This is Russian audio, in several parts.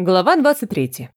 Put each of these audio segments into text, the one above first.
Глава 23.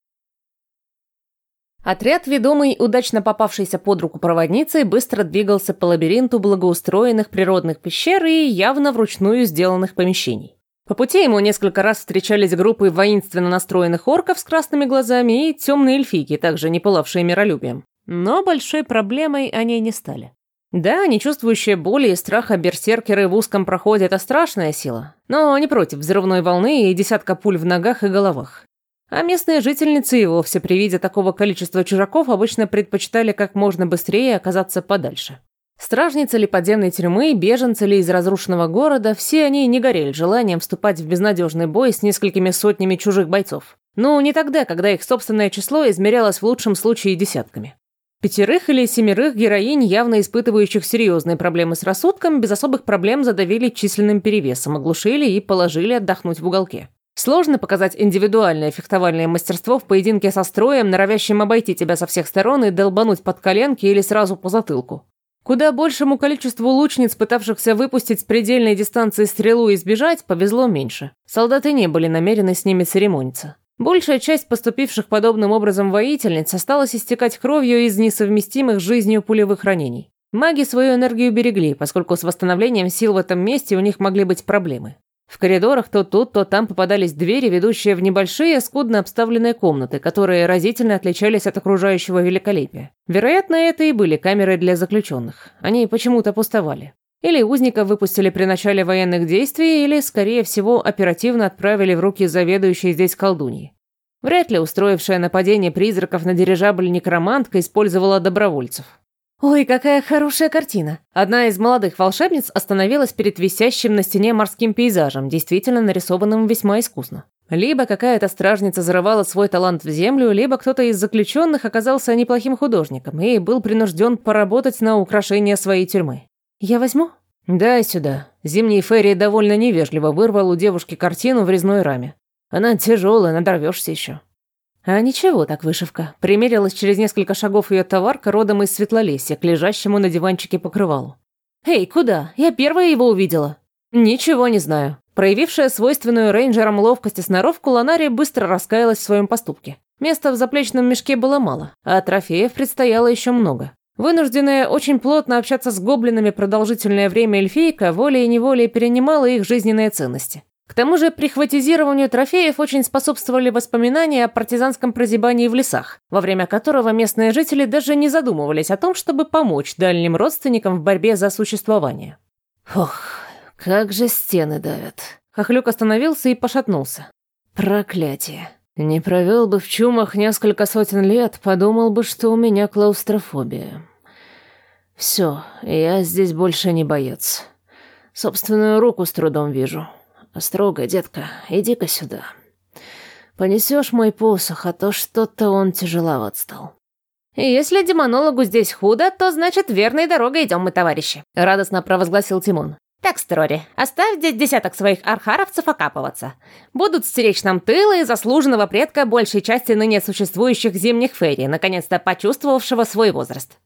Отряд, ведомый удачно попавшейся под руку проводницей, быстро двигался по лабиринту благоустроенных природных пещер и явно вручную сделанных помещений. По пути ему несколько раз встречались группы воинственно настроенных орков с красными глазами и темные эльфийки, также не пылавшие миролюбием. Но большой проблемой они не стали. Да, не чувствующая боли и страха берсеркеры в узком проходе – это страшная сила, но не против взрывной волны и десятка пуль в ногах и головах. А местные жительницы и вовсе при виде такого количества чужаков обычно предпочитали как можно быстрее оказаться подальше. Стражницы ли подземной тюрьмы, беженцы ли из разрушенного города, все они не горели желанием вступать в безнадежный бой с несколькими сотнями чужих бойцов. Ну, не тогда, когда их собственное число измерялось в лучшем случае десятками. Пятерых или семерых героинь, явно испытывающих серьезные проблемы с рассудком, без особых проблем задавили численным перевесом, оглушили и положили отдохнуть в уголке. Сложно показать индивидуальное фехтовальное мастерство в поединке со строем, норовящим обойти тебя со всех сторон и долбануть под коленки или сразу по затылку. Куда большему количеству лучниц, пытавшихся выпустить с предельной дистанции стрелу и сбежать, повезло меньше. Солдаты не были намерены с ними церемониться. Большая часть поступивших подобным образом воительниц осталась истекать кровью из несовместимых с жизнью пулевых ранений. Маги свою энергию берегли, поскольку с восстановлением сил в этом месте у них могли быть проблемы. В коридорах то тут, то там попадались двери, ведущие в небольшие, скудно обставленные комнаты, которые разительно отличались от окружающего великолепия. Вероятно, это и были камеры для заключенных. Они почему-то пустовали. Или узников выпустили при начале военных действий, или, скорее всего, оперативно отправили в руки заведующей здесь колдуньи. Вряд ли устроившая нападение призраков на дирижабль некромантка использовала добровольцев. «Ой, какая хорошая картина!» Одна из молодых волшебниц остановилась перед висящим на стене морским пейзажем, действительно нарисованным весьма искусно. Либо какая-то стражница зарывала свой талант в землю, либо кто-то из заключенных оказался неплохим художником и был принужден поработать на украшение своей тюрьмы. «Я возьму?» «Дай сюда». Зимний Ферри довольно невежливо вырвал у девушки картину в резной раме. «Она тяжелая, надорвешься еще». А ничего так вышивка. Примерилась через несколько шагов ее товарка родом из Светлолесья к лежащему на диванчике покрывалу. «Эй, куда? Я первая его увидела». «Ничего не знаю». Проявившая свойственную рейнджерам ловкость и сноровку, Ланари быстро раскаялась в своем поступке. Места в заплечном мешке было мало, а трофеев предстояло еще много. Вынужденная очень плотно общаться с гоблинами продолжительное время эльфийка волей-неволей перенимала их жизненные ценности. К тому же прихватизированию трофеев очень способствовали воспоминания о партизанском прозябании в лесах, во время которого местные жители даже не задумывались о том, чтобы помочь дальним родственникам в борьбе за существование. Ох, как же стены давят. Хохлюк остановился и пошатнулся. Проклятие. Не провел бы в чумах несколько сотен лет, подумал бы, что у меня клаустрофобия. Все, я здесь больше не боец. Собственную руку с трудом вижу. Строго, детка, иди-ка сюда. Понесешь мой посох, а то что-то он тяжеловат стал. «Если демонологу здесь худо, то значит верной дорогой идем мы, товарищи», — радостно провозгласил Тимон. «Так, Строри, оставь здесь десяток своих архаровцев окапываться. Будут стеречь нам тылы и заслуженного предка большей части ныне существующих зимних ферий, наконец-то почувствовавшего свой возраст».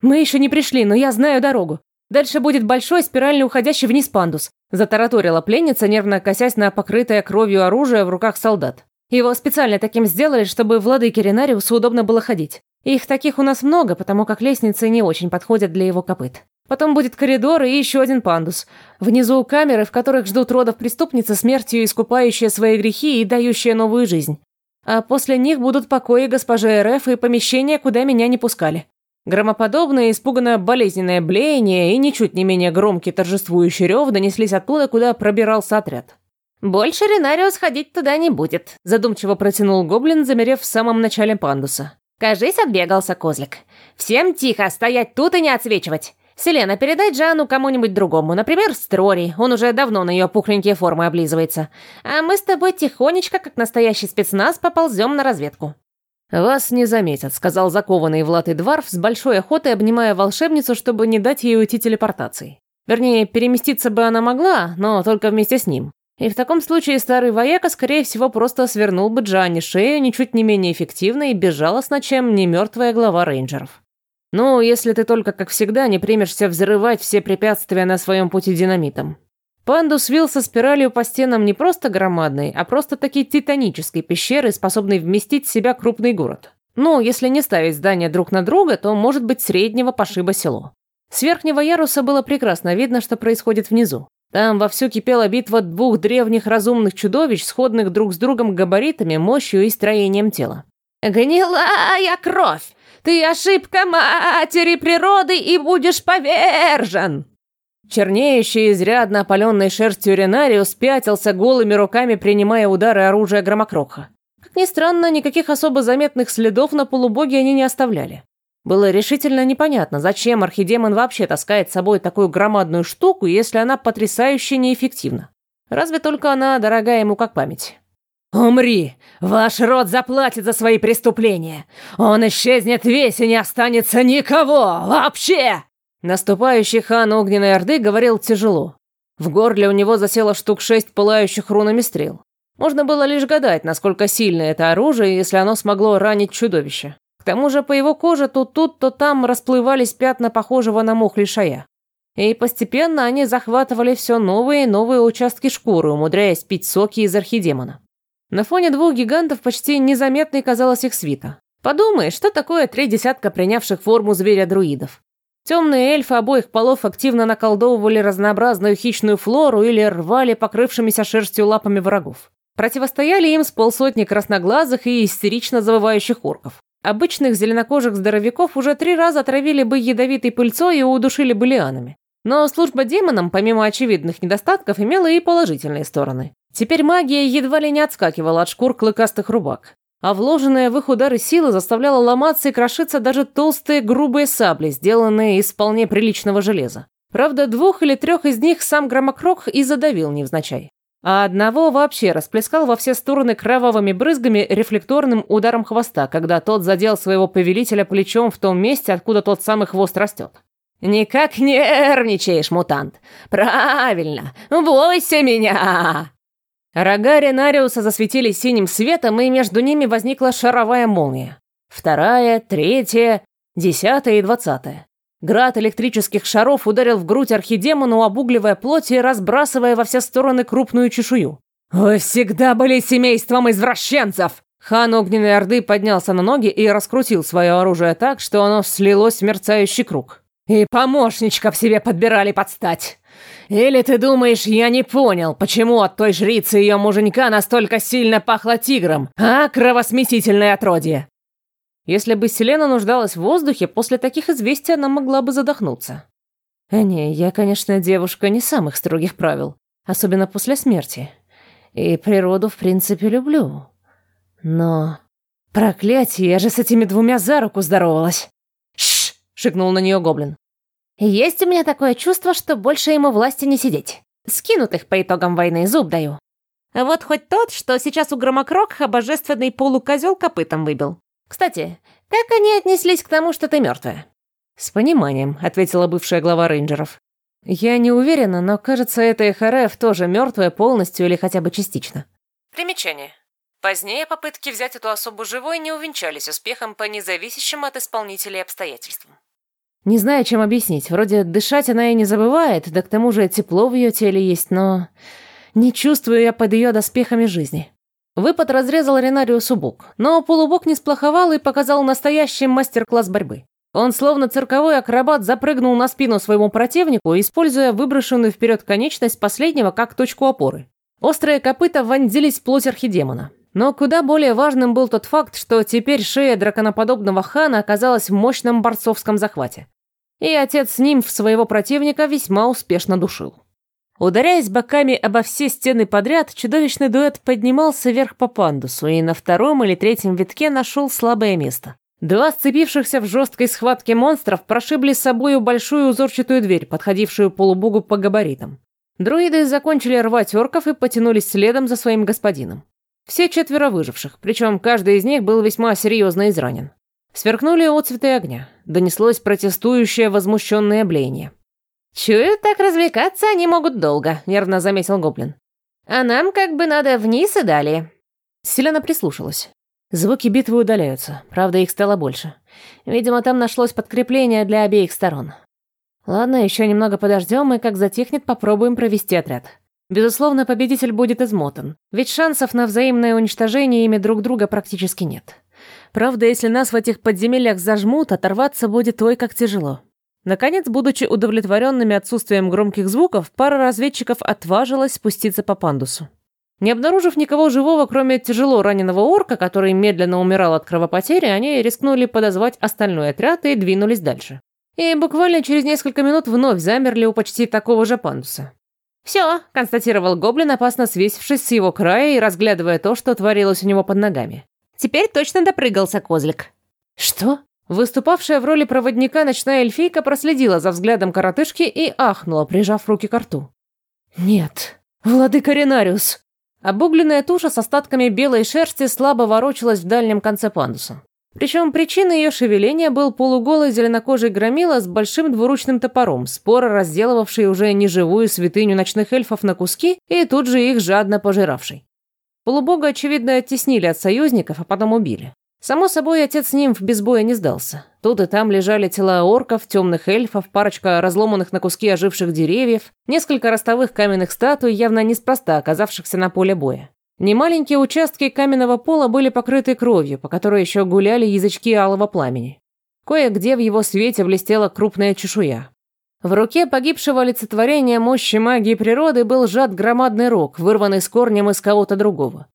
«Мы еще не пришли, но я знаю дорогу. Дальше будет большой спирально уходящий вниз пандус. Затараторила пленница, нервно косясь на покрытое кровью оружие в руках солдат. Его специально таким сделали, чтобы владыке Ренариусу удобно было ходить. Их таких у нас много, потому как лестницы не очень подходят для его копыт. Потом будет коридор и еще один пандус. Внизу камеры, в которых ждут родов преступницы смертью, искупающие свои грехи и дающие новую жизнь. А после них будут покои госпожи РФ и помещения, куда меня не пускали. Громоподобное, испуганное болезненное блеяние и ничуть не менее громкий торжествующий рев донеслись оттуда, куда пробирался отряд. «Больше Ренариус ходить туда не будет», – задумчиво протянул гоблин, замерев в самом начале пандуса. «Кажись, отбегался козлик. Всем тихо, стоять тут и не отсвечивать. Селена, передай Джану кому-нибудь другому, например, Строри, он уже давно на ее пухленькие формы облизывается. А мы с тобой тихонечко, как настоящий спецназ, поползем на разведку». «Вас не заметят», — сказал закованный в латы дворф с большой охотой, обнимая волшебницу, чтобы не дать ей уйти телепортацией. Вернее, переместиться бы она могла, но только вместе с ним. И в таком случае старый вояка, скорее всего, просто свернул бы Джанни шею ничуть не менее эффективно и безжалостно, чем не мертвая глава рейнджеров. Ну, если ты только, как всегда, не примешься взрывать все препятствия на своем пути динамитом. Пандус вился спиралью по стенам не просто громадной, а просто-таки титанической пещеры, способной вместить в себя крупный город. Ну, если не ставить здания друг на друга, то может быть среднего пошиба село. С верхнего яруса было прекрасно видно, что происходит внизу. Там вовсю кипела битва двух древних разумных чудовищ, сходных друг с другом габаритами, мощью и строением тела. «Гнилая кровь! Ты ошибка матери природы и будешь повержен!» Чернеющий, изрядно опаленный шерстью Ренариус пятился голыми руками, принимая удары оружия Громокроха. Как ни странно, никаких особо заметных следов на полубоге они не оставляли. Было решительно непонятно, зачем архидемон вообще таскает с собой такую громадную штуку, если она потрясающе неэффективна. Разве только она дорога ему как память. «Умри! Ваш род заплатит за свои преступления! Он исчезнет весь и не останется никого! Вообще!» Наступающий хан Огненной Орды говорил тяжело. В горле у него засело штук шесть пылающих рунами стрел. Можно было лишь гадать, насколько сильно это оружие, если оно смогло ранить чудовище. К тому же по его коже то тут, то там расплывались пятна похожего на мох лишая. И постепенно они захватывали все новые и новые участки шкуры, умудряясь пить соки из архидемона. На фоне двух гигантов почти незаметной казалась их свита. Подумай, что такое три десятка принявших форму зверя-друидов. Темные эльфы обоих полов активно наколдовывали разнообразную хищную флору или рвали покрывшимися шерстью лапами врагов. Противостояли им с полсотни красноглазых и истерично завывающих орков. Обычных зеленокожих здоровяков уже три раза отравили бы ядовитой пыльцой и удушили бы лианами. Но служба демонам, помимо очевидных недостатков, имела и положительные стороны. Теперь магия едва ли не отскакивала от шкур клыкастых рубак а вложенная в их удары сила заставляла ломаться и крошиться даже толстые грубые сабли, сделанные из вполне приличного железа. Правда, двух или трех из них сам Громокрок и задавил невзначай. А одного вообще расплескал во все стороны кровавыми брызгами рефлекторным ударом хвоста, когда тот задел своего повелителя плечом в том месте, откуда тот самый хвост растет. «Никак нервничаешь, мутант! Правильно! Бойся меня!» Рога Ренариуса засветились синим светом, и между ними возникла шаровая молния. Вторая, третья, десятая и двадцатая. Град электрических шаров ударил в грудь архидемону, обугливая плоть и разбрасывая во все стороны крупную чешую. «Вы всегда были семейством извращенцев!» Хан Огненной Орды поднялся на ноги и раскрутил свое оружие так, что оно слилось в мерцающий круг. «И помощничков себе подбирали подстать!» Или ты думаешь, я не понял, почему от той жрицы ее муженька настолько сильно пахло тигром, а, кровосмесительное отродье?» Если бы Селена нуждалась в воздухе, после таких известий она могла бы задохнуться. А не, я, конечно, девушка не самых строгих правил, особенно после смерти. И природу, в принципе, люблю. Но... Проклятие, я же с этими двумя за руку здоровалась. Шикнул на нее гоблин. Есть у меня такое чувство, что больше ему власти не сидеть. Скинут их по итогам войны, зуб даю. Вот хоть тот, что сейчас у Громокрокха божественный полукозел копытом выбил. Кстати, как они отнеслись к тому, что ты мертвая? С пониманием, ответила бывшая глава рейнджеров. Я не уверена, но кажется, эта ХРФ тоже мертвая полностью или хотя бы частично. Примечание. Позднее попытки взять эту особу живой не увенчались успехом по независящим от исполнителей обстоятельствам. Не знаю, чем объяснить. Вроде дышать она и не забывает, да к тому же тепло в ее теле есть, но... Не чувствую я под ее доспехами жизни. Выпад разрезал Ренариусу бок, но полубок не сплоховал и показал настоящий мастер-класс борьбы. Он, словно цирковой акробат, запрыгнул на спину своему противнику, используя выброшенную вперед конечность последнего как точку опоры. Острые копыта вонзились в плоть архидемона. Но куда более важным был тот факт, что теперь шея драконоподобного хана оказалась в мощном борцовском захвате. И отец с ним в своего противника весьма успешно душил. Ударяясь боками обо все стены подряд, чудовищный дуэт поднимался вверх по пандусу и на втором или третьем витке нашел слабое место. Два сцепившихся в жесткой схватке монстров прошибли с собою большую узорчатую дверь, подходившую полубогу по габаритам. Друиды закончили рвать орков и потянулись следом за своим господином. Все четверо выживших, причем каждый из них был весьма серьезно изранен. Сверкнули отцветы огня. Донеслось протестующее возмущенное блеяние. «Чую, так развлекаться они могут долго», — нервно заметил гоблин. «А нам как бы надо вниз и далее». Селена прислушалась. Звуки битвы удаляются, правда, их стало больше. Видимо, там нашлось подкрепление для обеих сторон. Ладно, еще немного подождем, и как затихнет, попробуем провести отряд. Безусловно, победитель будет измотан, ведь шансов на взаимное уничтожение ими друг друга практически нет. Правда, если нас в этих подземельях зажмут, оторваться будет ой как тяжело. Наконец, будучи удовлетворенными отсутствием громких звуков, пара разведчиков отважилась спуститься по пандусу. Не обнаружив никого живого, кроме тяжело раненого орка, который медленно умирал от кровопотери, они рискнули подозвать остальной отряд и двинулись дальше. И буквально через несколько минут вновь замерли у почти такого же пандуса. «Все», — констатировал гоблин, опасно свесившись с его края и разглядывая то, что творилось у него под ногами. «Теперь точно допрыгался козлик». «Что?» Выступавшая в роли проводника ночная эльфийка проследила за взглядом коротышки и ахнула, прижав руки к рту. «Нет, владыка Ренариус!» Обугленная туша с остатками белой шерсти слабо ворочалась в дальнем конце пандуса. Причем причиной ее шевеления был полуголый зеленокожий громила с большим двуручным топором, споро разделывавший уже неживую святыню ночных эльфов на куски и тут же их жадно пожиравший. Полубога, очевидно, оттеснили от союзников, а потом убили. Само собой, отец нимф без боя не сдался. Тут и там лежали тела орков, темных эльфов, парочка разломанных на куски оживших деревьев, несколько ростовых каменных статуй, явно неспроста оказавшихся на поле боя. Немаленькие участки каменного пола были покрыты кровью, по которой еще гуляли язычки алого пламени. Кое-где в его свете блестела крупная чешуя. В руке погибшего олицетворения мощи магии природы был сжат громадный рог, вырванный с корнем из кого-то другого.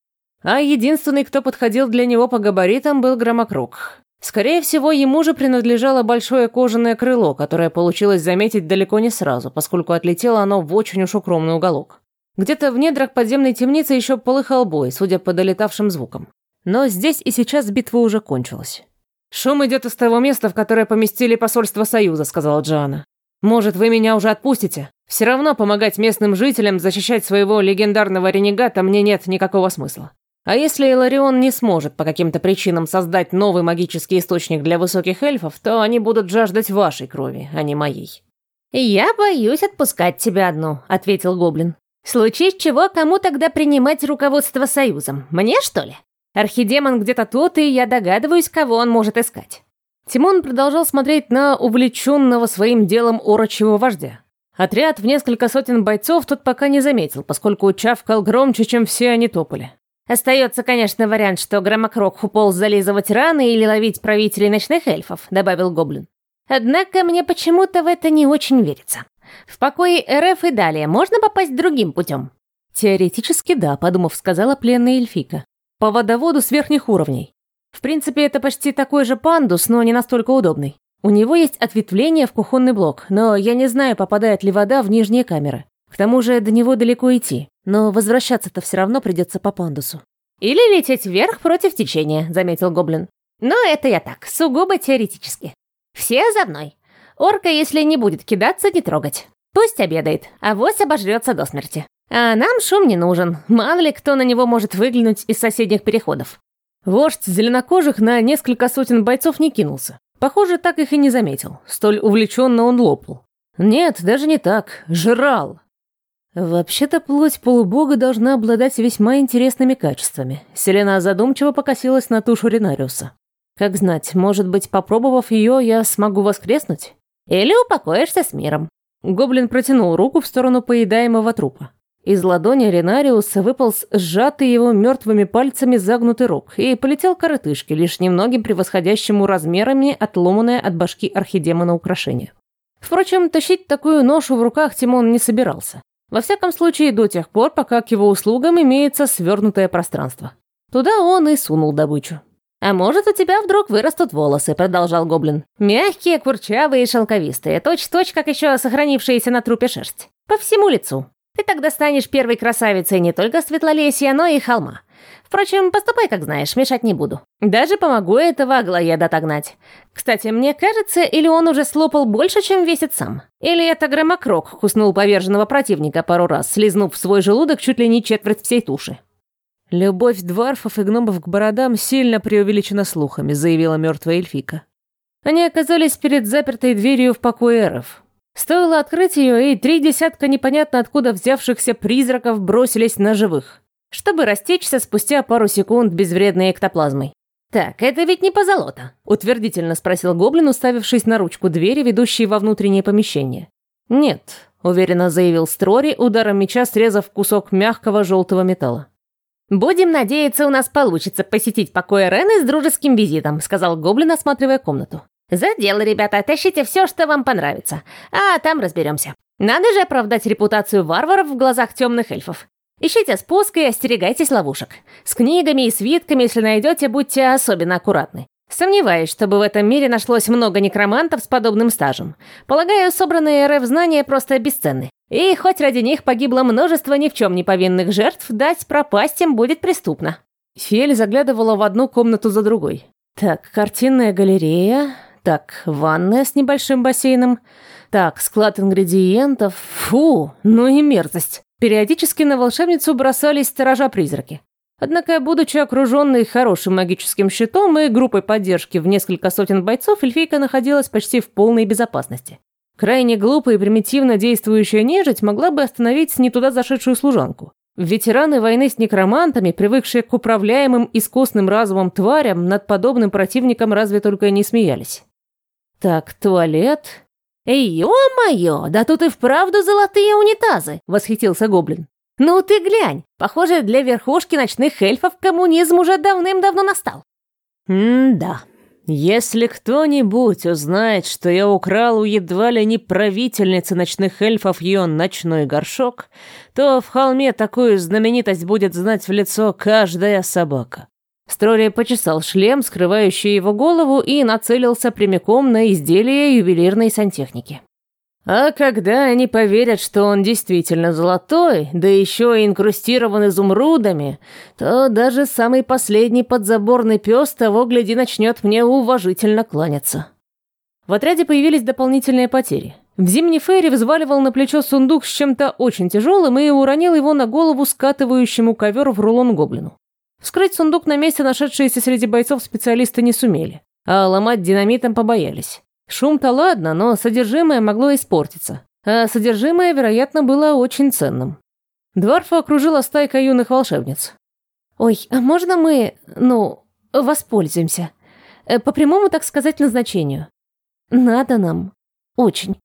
А единственный, кто подходил для него по габаритам, был громокруг. Скорее всего, ему же принадлежало большое кожаное крыло, которое получилось заметить далеко не сразу, поскольку отлетело оно в очень уж укромный уголок. Где-то в недрах подземной темницы еще полыхал бой, судя по долетавшим звукам. Но здесь и сейчас битва уже кончилась. «Шум идет из того места, в которое поместили посольство Союза», — сказала Джоанна. «Может, вы меня уже отпустите? Все равно помогать местным жителям защищать своего легендарного ренегата мне нет никакого смысла. А если Иларион не сможет по каким-то причинам создать новый магический источник для высоких эльфов, то они будут жаждать вашей крови, а не моей». «Я боюсь отпускать тебя одну», — ответил Гоблин. «Случись чего, кому тогда принимать руководство Союзом? Мне, что ли? Архидемон где-то тут, и я догадываюсь, кого он может искать». Тимон продолжал смотреть на увлеченного своим делом орочего вождя. Отряд в несколько сотен бойцов тот пока не заметил, поскольку чавкал громче, чем все они топали. «Остается, конечно, вариант, что Громокрок уполз зализывать раны или ловить правителей ночных эльфов», — добавил Гоблин. «Однако мне почему-то в это не очень верится. В покое РФ и далее можно попасть другим путем?» «Теоретически да», — подумав, сказала пленная эльфика. «По водоводу с верхних уровней. В принципе, это почти такой же пандус, но не настолько удобный. У него есть ответвление в кухонный блок, но я не знаю, попадает ли вода в нижние камеры. К тому же до него далеко идти, но возвращаться-то все равно придется по пандусу. «Или лететь вверх против течения», — заметил Гоблин. «Но это я так, сугубо теоретически. Все за мной. Орка, если не будет кидаться, не трогать. Пусть обедает, а вось обожрется до смерти. А нам шум не нужен, мало ли кто на него может выглянуть из соседних переходов». Вождь зеленокожих на несколько сотен бойцов не кинулся. Похоже, так их и не заметил. Столь увлеченно он лопал. Нет, даже не так. Жрал. Вообще-то плоть полубога должна обладать весьма интересными качествами. Селена задумчиво покосилась на тушу Ренариуса. Как знать, может быть, попробовав ее, я смогу воскреснуть? Или упокоишься с миром. Гоблин протянул руку в сторону поедаемого трупа. Из ладони Ренариуса выполз сжатый его мертвыми пальцами загнутый рог и полетел коротышке, лишь немногим превосходящему размерами отломанное от башки архидемона украшение. Впрочем, тащить такую ношу в руках Тимон не собирался. Во всяком случае, до тех пор, пока к его услугам имеется свернутое пространство. Туда он и сунул добычу. «А может, у тебя вдруг вырастут волосы», — продолжал Гоблин. «Мягкие, курчавые и шелковистые, точь-точь, как еще сохранившиеся на трупе шерсть. По всему лицу. Ты тогда станешь первой красавицей не только Светлолесья, но и холма. Впрочем, поступай, как знаешь, мешать не буду. Даже помогу этого Аглоеда отогнать. Кстати, мне кажется, или он уже слопал больше, чем весит сам. Или это Громокрок куснул поверженного противника пару раз, слизнув в свой желудок чуть ли не четверть всей туши. «Любовь дварфов и гномов к бородам сильно преувеличена слухами», заявила мертвая эльфика. Они оказались перед запертой дверью в покое эров. Стоило открыть ее, и три десятка непонятно откуда взявшихся призраков бросились на живых чтобы растечься спустя пару секунд безвредной эктоплазмой. «Так, это ведь не позолота», — утвердительно спросил Гоблин, уставившись на ручку двери, ведущей во внутреннее помещение. «Нет», — уверенно заявил Строри, ударом меча срезав кусок мягкого желтого металла. «Будем надеяться, у нас получится посетить покой Рены с дружеским визитом», — сказал Гоблин, осматривая комнату. «За дело, ребята, тащите все, что вам понравится, а там разберемся. Надо же оправдать репутацию варваров в глазах темных эльфов. Ищите спуск и остерегайтесь ловушек. С книгами и свитками, если найдете, будьте особенно аккуратны. Сомневаюсь, чтобы в этом мире нашлось много некромантов с подобным стажем. Полагаю, собранные РФ знания просто бесценны. И хоть ради них погибло множество ни в чем не повинных жертв, дать пропасть им будет преступно. Фель заглядывала в одну комнату за другой. Так, картинная галерея. Так, ванная с небольшим бассейном. Так, склад ингредиентов. Фу, ну и мерзость. Периодически на волшебницу бросались сторожа-призраки. Однако, будучи окруженной хорошим магическим щитом и группой поддержки в несколько сотен бойцов, эльфийка находилась почти в полной безопасности. Крайне глупая и примитивно действующая нежить могла бы остановить не туда зашедшую служанку. Ветераны войны с некромантами, привыкшие к управляемым искусным разумом тварям, над подобным противником разве только и не смеялись. Так, туалет, «Эй, ё-моё, да тут и вправду золотые унитазы!» — восхитился Гоблин. «Ну ты глянь, похоже, для верхушки ночных эльфов коммунизм уже давным-давно настал». «М-да, если кто-нибудь узнает, что я украл у едва ли не правительницы ночных эльфов ее ночной горшок, то в холме такую знаменитость будет знать в лицо каждая собака. Строри почесал шлем, скрывающий его голову, и нацелился прямиком на изделие ювелирной сантехники. А когда они поверят, что он действительно золотой, да еще и инкрустирован изумрудами, то даже самый последний подзаборный пес того, гляди, начнет мне уважительно кланяться. В отряде появились дополнительные потери. В зимней фейре взваливал на плечо сундук с чем-то очень тяжелым и уронил его на голову скатывающему ковер в рулон гоблину. Вскрыть сундук на месте нашедшиеся среди бойцов специалисты не сумели, а ломать динамитом побоялись. Шум-то ладно, но содержимое могло испортиться, а содержимое, вероятно, было очень ценным. Дворфу окружила стайка юных волшебниц. «Ой, а можно мы, ну, воспользуемся? Э, по прямому, так сказать, назначению. Надо нам. Очень».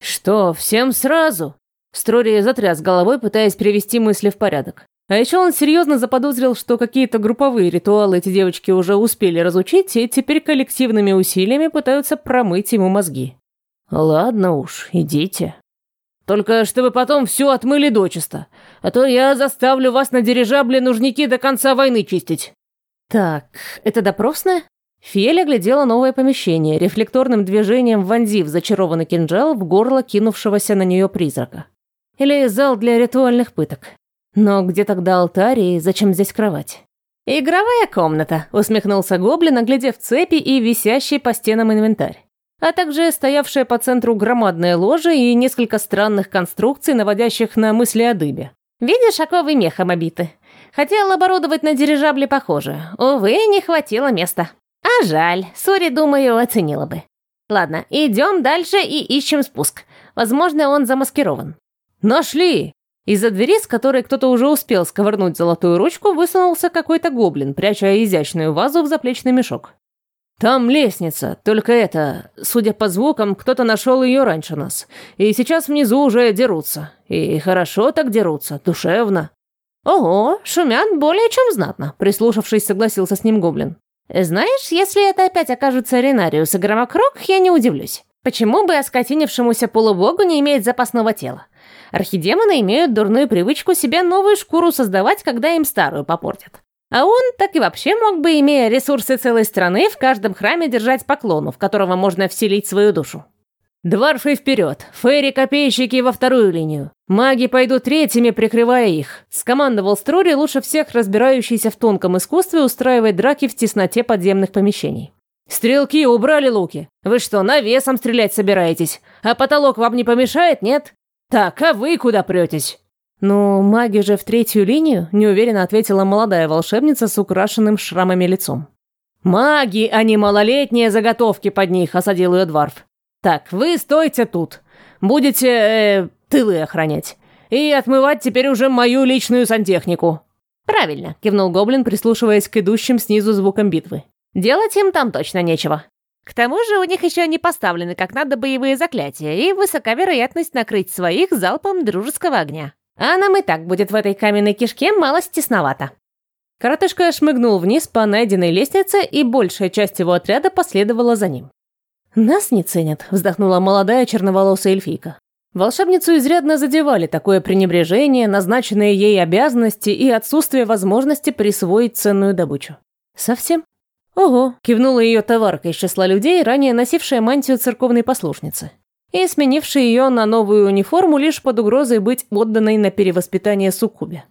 «Что, всем сразу?» Строри затряс головой, пытаясь привести мысли в порядок. А еще он серьезно заподозрил, что какие-то групповые ритуалы эти девочки уже успели разучить, и теперь коллективными усилиями пытаются промыть ему мозги. «Ладно уж, идите. Только чтобы потом все отмыли дочисто, а то я заставлю вас на дирижабле нужники до конца войны чистить». «Так, это допросная?» Фиэль оглядела новое помещение, рефлекторным движением вонзив зачарованный кинжал в горло кинувшегося на нее призрака. Или зал для ритуальных пыток. Но где тогда алтарь и зачем здесь кровать? «Игровая комната», — усмехнулся гоблин, оглядев цепи и висящий по стенам инвентарь. А также стоявшая по центру громадная ложа и несколько странных конструкций, наводящих на мысли о дыбе. «Видишь, оковы мехом обиты. Хотел оборудовать на дирижабле похоже. Увы, не хватило места. А жаль, Сури, думаю, оценила бы. Ладно, идем дальше и ищем спуск. Возможно, он замаскирован». «Нашли!» Из-за двери, с которой кто-то уже успел сковырнуть золотую ручку, высунулся какой-то гоблин, пряча изящную вазу в заплечный мешок. «Там лестница, только это, судя по звукам, кто-то нашел ее раньше нас, и сейчас внизу уже дерутся. И хорошо так дерутся, душевно». «Ого, шумят более чем знатно», — прислушавшись, согласился с ним гоблин. «Знаешь, если это опять окажется Ренариус и Громокрок, я не удивлюсь. Почему бы оскотинившемуся полубогу не иметь запасного тела? Архидемоны имеют дурную привычку себе новую шкуру создавать, когда им старую попортят. А он так и вообще мог бы, имея ресурсы целой страны, в каждом храме держать поклону, в которого можно вселить свою душу. Дварфы вперед, фейри-копейщики во вторую линию. Маги пойдут третьими, прикрывая их. Скомандовал Строри, лучше всех разбирающийся в тонком искусстве устраивать драки в тесноте подземных помещений. «Стрелки убрали луки. Вы что, навесом стрелять собираетесь? А потолок вам не помешает, нет? «Так, а вы куда претесь?» «Ну, маги же в третью линию», — неуверенно ответила молодая волшебница с украшенным шрамами лицом. «Маги, а не малолетние заготовки под них», — осадил ее Дварф. «Так, вы стойте тут. Будете, э, тылы охранять. И отмывать теперь уже мою личную сантехнику». «Правильно», — кивнул гоблин, прислушиваясь к идущим снизу звукам битвы. «Делать им там точно нечего. К тому же у них еще не поставлены как надо боевые заклятия и высока вероятность накрыть своих залпом дружеского огня. А нам и так будет в этой каменной кишке мало стесновато». Коротышка шмыгнул вниз по найденной лестнице, и большая часть его отряда последовала за ним. «Нас не ценят», — вздохнула молодая черноволосая эльфийка. Волшебницу изрядно задевали такое пренебрежение, назначенные ей обязанности и отсутствие возможности присвоить ценную добычу. «Совсем?» «Ого», — кивнула ее товарка из числа людей, ранее носившая мантию церковной послушницы и сменившая ее на новую униформу лишь под угрозой быть отданной на перевоспитание суккубе.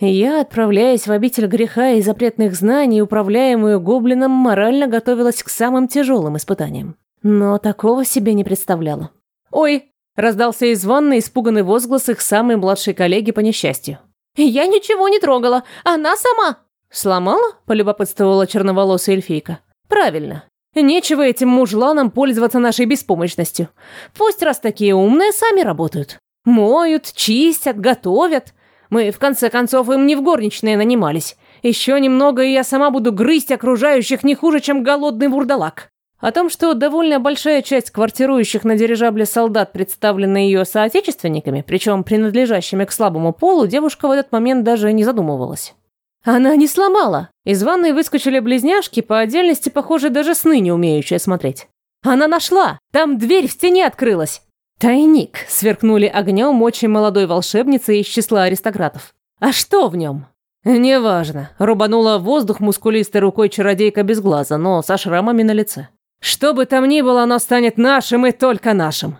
Я, отправляясь в обитель греха и запретных знаний, управляемую гоблином, морально готовилась к самым тяжелым испытаниям. Но такого себе не представляла. «Ой!» – раздался из ванны испуганный возглас их самой младшей коллеги по несчастью. «Я ничего не трогала, она сама!» «Сломала?» – полюбопытствовала черноволосая эльфийка. «Правильно. Нечего этим мужланам пользоваться нашей беспомощностью. Пусть раз такие умные, сами работают. Моют, чистят, готовят. Мы, в конце концов, им не в горничные нанимались. Еще немного, и я сама буду грызть окружающих не хуже, чем голодный вурдалак». О том, что довольно большая часть квартирующих на дирижабле солдат представлена ее соотечественниками, причем принадлежащими к слабому полу, девушка в этот момент даже не задумывалась. Она не сломала. Из ванной выскочили близняшки, по отдельности, похоже, даже сны не умеющие смотреть. Она нашла! Там дверь в стене открылась! Тайник! Сверкнули огнем очень молодой волшебницы из числа аристократов. А что в нем? Неважно. Рубанула воздух мускулистой рукой чародейка без глаза, но со шрамами на лице. Что бы там ни было, оно станет нашим и только нашим.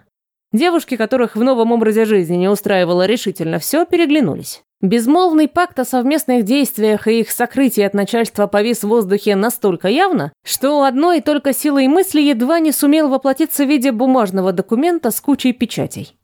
Девушки, которых в новом образе жизни не устраивало решительно все, переглянулись. Безмолвный пакт о совместных действиях и их сокрытии от начальства повис в воздухе настолько явно, что одной только силой мысли едва не сумел воплотиться в виде бумажного документа с кучей печатей.